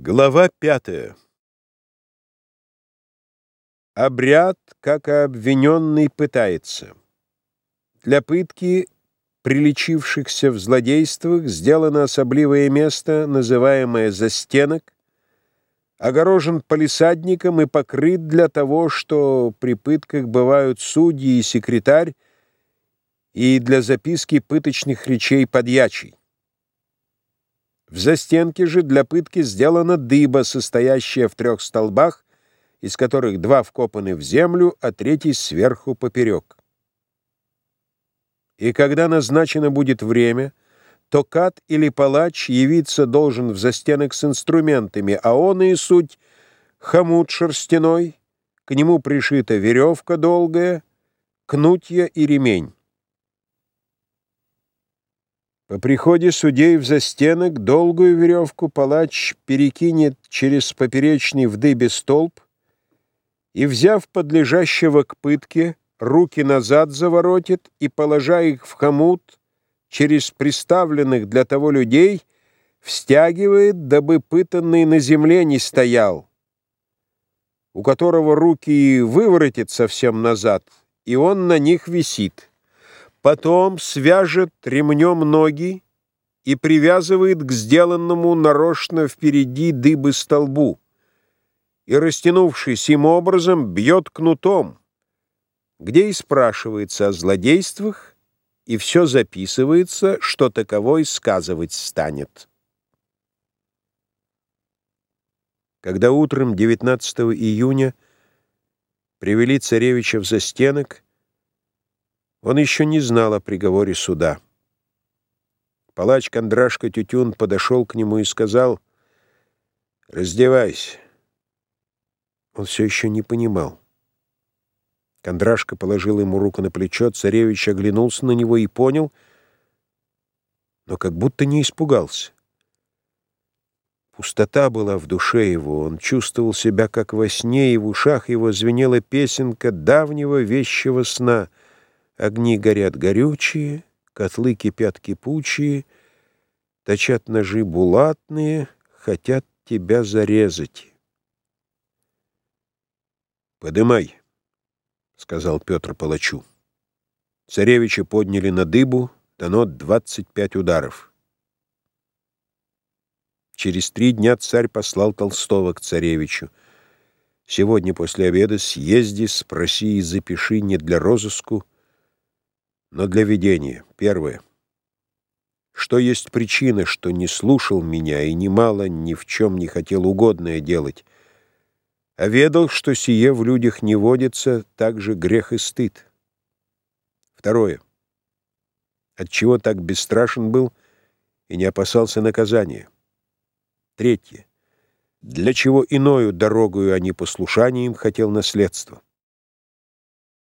Глава пятая. Обряд, как и обвиненный, пытается. Для пытки приличившихся в злодействах сделано особливое место, называемое застенок, огорожен палисадником и покрыт для того, что при пытках бывают судьи и секретарь, и для записки пыточных речей подьячий. В застенке же для пытки сделана дыба, состоящая в трех столбах, из которых два вкопаны в землю, а третий сверху поперек. И когда назначено будет время, то кат или палач явиться должен в застенок с инструментами, а он и суть хомут шерстяной, к нему пришита веревка долгая, кнутья и ремень. По приходе судей в застенок долгую веревку палач перекинет через поперечный в дыбе столб и, взяв подлежащего к пытке, руки назад заворотит и, положа их в хомут, через приставленных для того людей, встягивает, дабы пытанный на земле не стоял, у которого руки выворотит совсем назад, и он на них висит. Потом свяжет ремнем ноги и привязывает к сделанному нарочно впереди дыбы столбу, и, растянувшись им образом, бьет кнутом, где и спрашивается о злодействах, и все записывается, что таковой сказывать станет. Когда утром 19 июня привели царевича в застенок, он еще не знал о приговоре суда. Палач Кондрашка Тютюн подошел к нему и сказал, «Раздевайся». Он все еще не понимал. Кондрашка положил ему руку на плечо, царевич оглянулся на него и понял, но как будто не испугался. Пустота была в душе его, он чувствовал себя как во сне, и в ушах его звенела песенка давнего вещего сна — Огни горят горючие, котлы кипят кипучие, Точат ножи булатные, хотят тебя зарезать. «Подымай», — сказал Петр палачу. Царевича подняли на дыбу, дано двадцать пять ударов. Через три дня царь послал Толстого к царевичу. «Сегодня после обеда съезди, спроси и запиши не для розыску, но для видения. Первое. Что есть причина, что не слушал меня и немало ни в чем не хотел угодное делать, а ведал, что сие в людях не водится, также грех и стыд. Второе. Отчего так бесстрашен был и не опасался наказания. Третье. Для чего иною дорогою, а не послушанием хотел наследство.